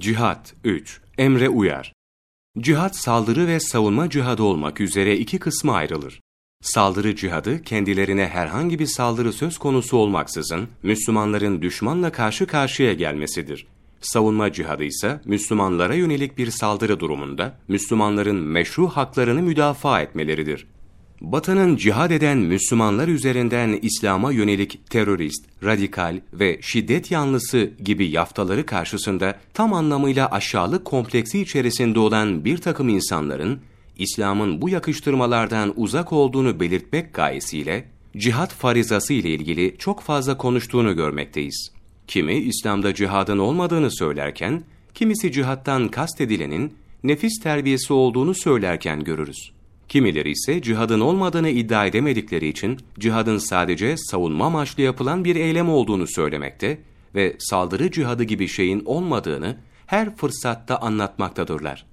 Cihat 3. Emre uyar. Cihat saldırı ve savunma cihadı olmak üzere iki kısma ayrılır. Saldırı cihadı kendilerine herhangi bir saldırı söz konusu olmaksızın Müslümanların düşmanla karşı karşıya gelmesidir. Savunma cihadı ise Müslümanlara yönelik bir saldırı durumunda Müslümanların meşru haklarını müdafaa etmeleridir. Batı'nın cihad eden Müslümanlar üzerinden İslam'a yönelik terörist, radikal ve şiddet yanlısı gibi yaftaları karşısında tam anlamıyla aşağılık kompleksi içerisinde olan bir takım insanların İslam'ın bu yakıştırmalardan uzak olduğunu belirtmek gayesiyle cihat farizası ile ilgili çok fazla konuştuğunu görmekteyiz. Kimi İslam'da cihadın olmadığını söylerken, kimisi cihattan kastedilenin nefis terbiyesi olduğunu söylerken görürüz. Kimileri ise cihadın olmadığını iddia edemedikleri için cihadın sadece savunma amaçlı yapılan bir eylem olduğunu söylemekte ve saldırı cihadı gibi şeyin olmadığını her fırsatta anlatmaktadırlar.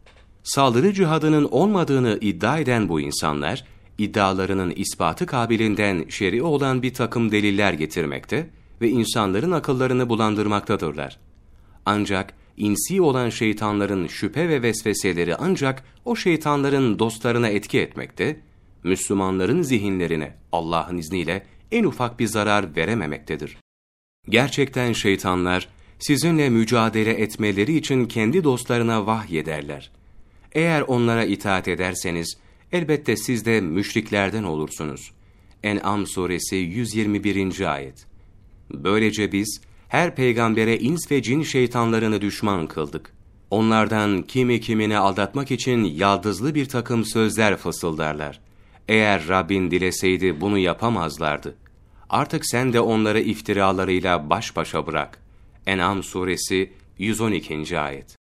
Saldırı cihadının olmadığını iddia eden bu insanlar, iddialarının ispatı kabilinden şer'i olan bir takım deliller getirmekte ve insanların akıllarını bulandırmaktadırlar. Ancak insi olan şeytanların şüphe ve vesveseleri ancak o şeytanların dostlarına etki etmekte, Müslümanların zihinlerine Allah'ın izniyle en ufak bir zarar verememektedir. Gerçekten şeytanlar sizinle mücadele etmeleri için kendi dostlarına vahyederler. Eğer onlara itaat ederseniz elbette siz de müşriklerden olursunuz. En'am suresi 121. ayet. Böylece biz her peygambere ins ve cin şeytanlarını düşman kıldık. Onlardan kimi kimini aldatmak için yaldızlı bir takım sözler fısıldarlar. Eğer Rabbin dileseydi bunu yapamazlardı. Artık sen de onları iftiralarıyla baş başa bırak. En'am suresi 112. ayet.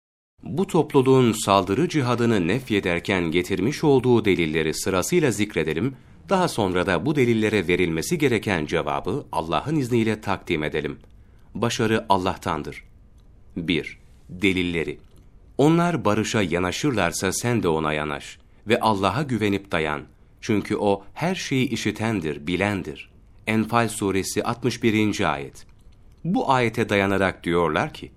Bu topluluğun saldırı cihadını nefyederken getirmiş olduğu delilleri sırasıyla zikredelim, daha sonra da bu delillere verilmesi gereken cevabı Allah'ın izniyle takdim edelim başarı Allah'tandır. 1. Delilleri Onlar barışa yanaşırlarsa sen de ona yanaş ve Allah'a güvenip dayan. Çünkü O her şeyi işitendir, bilendir. Enfal suresi 61. ayet. Bu ayete dayanarak diyorlar ki,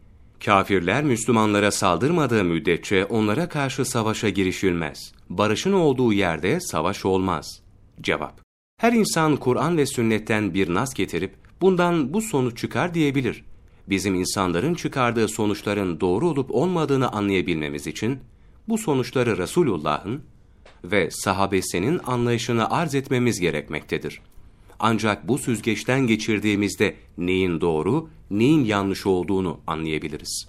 Kafirler Müslümanlara saldırmadığı müddetçe onlara karşı savaşa girişilmez. Barışın olduğu yerde savaş olmaz. Cevap Her insan Kur'an ve sünnetten bir nas getirip bundan bu sonuç çıkar diyebilir. Bizim insanların çıkardığı sonuçların doğru olup olmadığını anlayabilmemiz için bu sonuçları Resulullah'ın ve sahabesinin anlayışını arz etmemiz gerekmektedir. Ancak bu süzgeçten geçirdiğimizde neyin doğru, neyin yanlış olduğunu anlayabiliriz.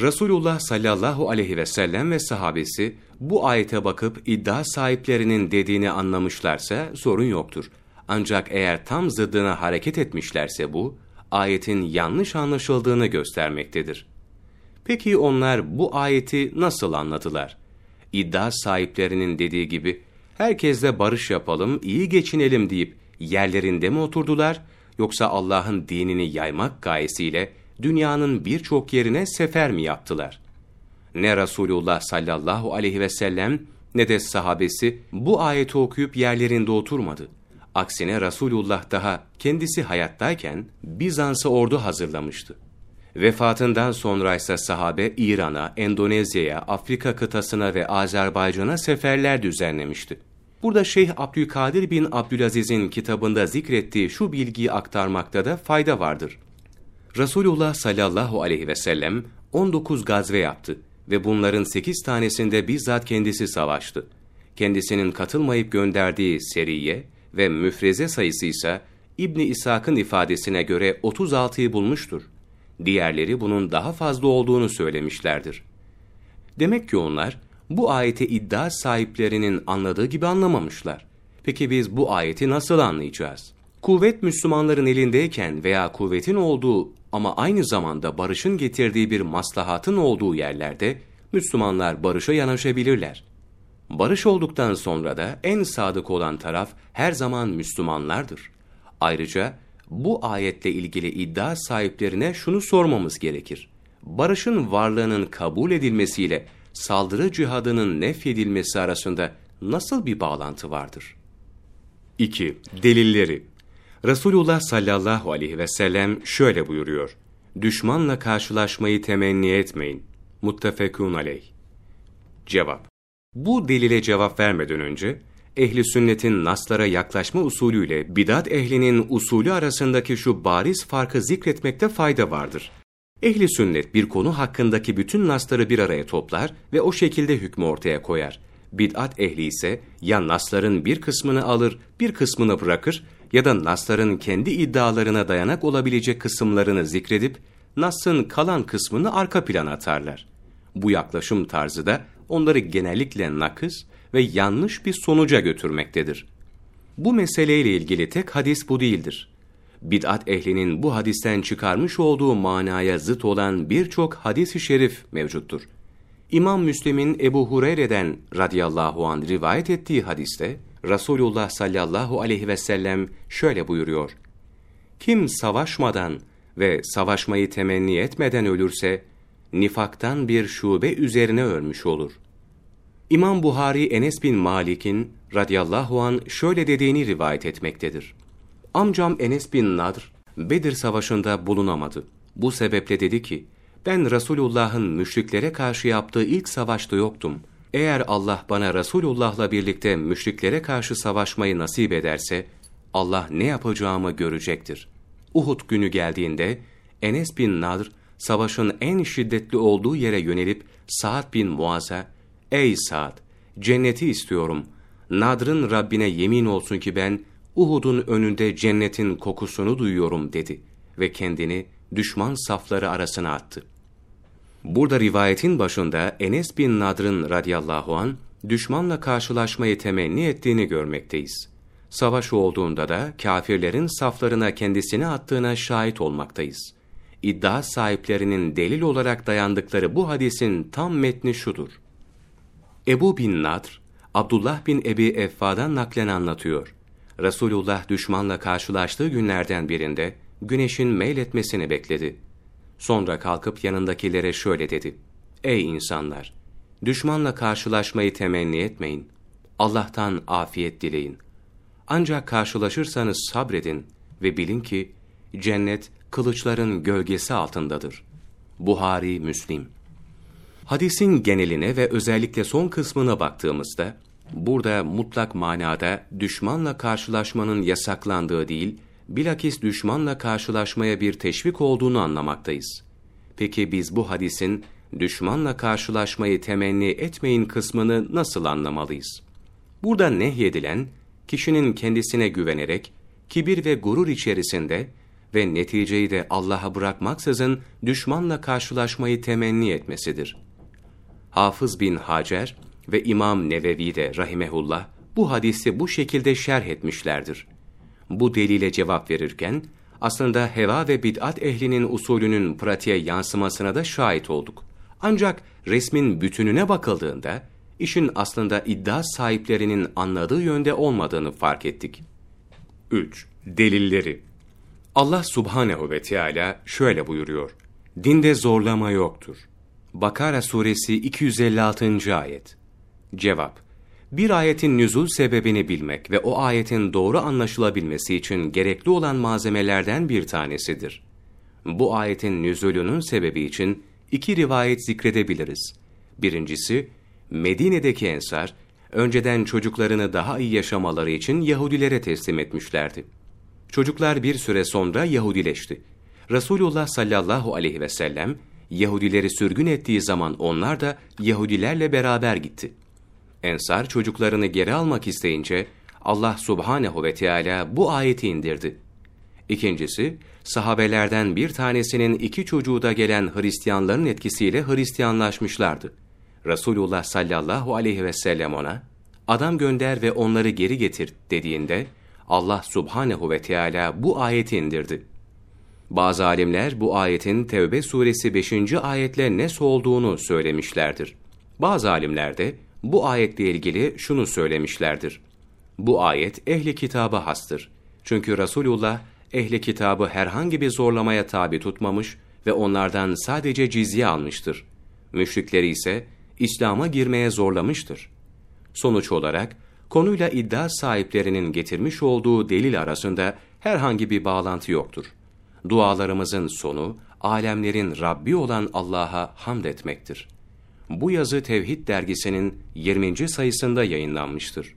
Resulullah sallallahu aleyhi ve sellem ve sahabesi bu ayete bakıp iddia sahiplerinin dediğini anlamışlarsa sorun yoktur. Ancak eğer tam zıddına hareket etmişlerse bu, ayetin yanlış anlaşıldığını göstermektedir. Peki onlar bu ayeti nasıl anladılar? İddia sahiplerinin dediği gibi, herkesle barış yapalım, iyi geçinelim deyip yerlerinde mi oturdular, yoksa Allah'ın dinini yaymak gayesiyle dünyanın birçok yerine sefer mi yaptılar? Ne Resulullah sallallahu aleyhi ve sellem ne de sahabesi bu ayeti okuyup yerlerinde oturmadı. Aksine Resulullah daha kendisi hayattayken Bizans'a ordu hazırlamıştı. Vefatından sonra ise sahabe İran'a, Endonezya'ya, Afrika kıtasına ve Azerbaycan'a seferler düzenlemişti. Burada Şeyh Abdülkadir bin Abdülaziz'in kitabında zikrettiği şu bilgiyi aktarmakta da fayda vardır. Resulullah sallallahu aleyhi ve sellem 19 gazve yaptı ve bunların 8 tanesinde bizzat kendisi savaştı. Kendisinin katılmayıp gönderdiği seriye, ve müfreze sayısı ise İbni İshak'ın ifadesine göre 36'yı bulmuştur. Diğerleri bunun daha fazla olduğunu söylemişlerdir. Demek ki onlar bu ayeti iddia sahiplerinin anladığı gibi anlamamışlar. Peki biz bu ayeti nasıl anlayacağız? Kuvvet Müslümanların elindeyken veya kuvvetin olduğu ama aynı zamanda barışın getirdiği bir maslahatın olduğu yerlerde Müslümanlar barışa yanaşabilirler. Barış olduktan sonra da en sadık olan taraf her zaman Müslümanlardır. Ayrıca bu ayetle ilgili iddia sahiplerine şunu sormamız gerekir. Barışın varlığının kabul edilmesiyle saldırı cihadının nefyedilmesi arasında nasıl bir bağlantı vardır? 2. Delilleri Resulullah sallallahu aleyhi ve sellem şöyle buyuruyor. Düşmanla karşılaşmayı temenni etmeyin. Muttefekun aleyh. Cevap. Bu delile cevap vermeden önce, ehli sünnetin naslara yaklaşma usulüyle bidat ehlinin usulü arasındaki şu bariz farkı zikretmekte fayda vardır. Ehli sünnet bir konu hakkındaki bütün nasları bir araya toplar ve o şekilde hükmü ortaya koyar. Bid'at ehli ise ya nasların bir kısmını alır, bir kısmını bırakır ya da nasların kendi iddialarına dayanak olabilecek kısımlarını zikredip Nas'ın kalan kısmını arka plana atarlar. Bu yaklaşım tarzı da onları genellikle nakıs ve yanlış bir sonuca götürmektedir. Bu meseleyle ilgili tek hadis bu değildir. Bid'at ehlinin bu hadisten çıkarmış olduğu manaya zıt olan birçok hadis-i şerif mevcuttur. İmam Müslim'in Ebu Hureyre'den radıyallahu an rivayet ettiği hadiste, Resulullah sallallahu aleyhi ve sellem şöyle buyuruyor. Kim savaşmadan ve savaşmayı temenni etmeden ölürse, nifaktan bir şube üzerine ölmüş olur. İmam Buhari Enes bin Malik'in radıyallahu an şöyle dediğini rivayet etmektedir. Amcam Enes bin Nadr, Bedir Savaşı'nda bulunamadı. Bu sebeple dedi ki, ben Resulullah'ın müşriklere karşı yaptığı ilk savaşta yoktum. Eğer Allah bana Resulullah'la birlikte müşriklere karşı savaşmayı nasip ederse, Allah ne yapacağımı görecektir. Uhud günü geldiğinde, Enes bin Nadr, savaşın en şiddetli olduğu yere yönelip Sa'd bin Muaz'a, Ey Sa'd, cenneti istiyorum. Nadr'ın Rabbine yemin olsun ki ben Uhud'un önünde cennetin kokusunu duyuyorum dedi ve kendini düşman safları arasına attı. Burada rivayetin başında Enes bin Nadr'ın radıyallahu an düşmanla karşılaşmayı temenni ettiğini görmekteyiz. Savaş olduğunda da kafirlerin saflarına kendisini attığına şahit olmaktayız. İddia sahiplerinin delil olarak dayandıkları bu hadisin tam metni şudur. Ebu bin Nadr, Abdullah bin Ebi Effa'dan naklen anlatıyor. Resulullah düşmanla karşılaştığı günlerden birinde güneşin meyletmesini bekledi. Sonra kalkıp yanındakilere şöyle dedi. Ey insanlar! Düşmanla karşılaşmayı temenni etmeyin. Allah'tan afiyet dileyin. Ancak karşılaşırsanız sabredin ve bilin ki cennet kılıçların gölgesi altındadır. Buhari Müslim Hadisin geneline ve özellikle son kısmına baktığımızda, burada mutlak manada düşmanla karşılaşmanın yasaklandığı değil, bilakis düşmanla karşılaşmaya bir teşvik olduğunu anlamaktayız. Peki biz bu hadisin düşmanla karşılaşmayı temenni etmeyin kısmını nasıl anlamalıyız? Burada nehyedilen, kişinin kendisine güvenerek, kibir ve gurur içerisinde ve neticeyi de Allah'a bırakmaksızın düşmanla karşılaşmayı temenni etmesidir. Hafız bin Hacer ve İmam Nevevi de rahimehullah bu hadisi bu şekilde şerh etmişlerdir. Bu delile cevap verirken aslında heva ve bid'at ehlinin usulünün pratiğe yansımasına da şahit olduk. Ancak resmin bütününe bakıldığında işin aslında iddia sahiplerinin anladığı yönde olmadığını fark ettik. 3. Delilleri Allah subhanehu ve Teala şöyle buyuruyor. Dinde zorlama yoktur. Bakara suresi 256. ayet. Cevap Bir ayetin nüzul sebebini bilmek ve o ayetin doğru anlaşılabilmesi için gerekli olan malzemelerden bir tanesidir. Bu ayetin nüzulünün sebebi için iki rivayet zikredebiliriz. Birincisi, Medine'deki ensar, önceden çocuklarını daha iyi yaşamaları için Yahudilere teslim etmişlerdi. Çocuklar bir süre sonra Yahudileşti. Resulullah sallallahu aleyhi ve sellem, Yahudileri sürgün ettiği zaman onlar da Yahudilerle beraber gitti. Ensar çocuklarını geri almak isteyince Allah subhanehu ve Teala bu ayeti indirdi. İkincisi, sahabelerden bir tanesinin iki çocuğu da gelen Hristiyanların etkisiyle Hristiyanlaşmışlardı. Resulullah sallallahu aleyhi ve sellem ona, adam gönder ve onları geri getir dediğinde, Allah subhanehu ve Teala bu ayeti indirdi. Bazı alimler bu ayetin Tevbe suresi 5. ayetle nes olduğunu söylemişlerdir. Bazı alimler de bu ayetle ilgili şunu söylemişlerdir. Bu ayet ehli kitaba hastır. Çünkü Resulullah ehli kitabı herhangi bir zorlamaya tabi tutmamış ve onlardan sadece cizye almıştır. Müşrikleri ise İslam'a girmeye zorlamıştır. Sonuç olarak konuyla iddia sahiplerinin getirmiş olduğu delil arasında herhangi bir bağlantı yoktur. Dualarımızın sonu alemlerin Rabbi olan Allah'a hamd etmektir. Bu yazı Tevhid dergisinin 20. sayısında yayınlanmıştır.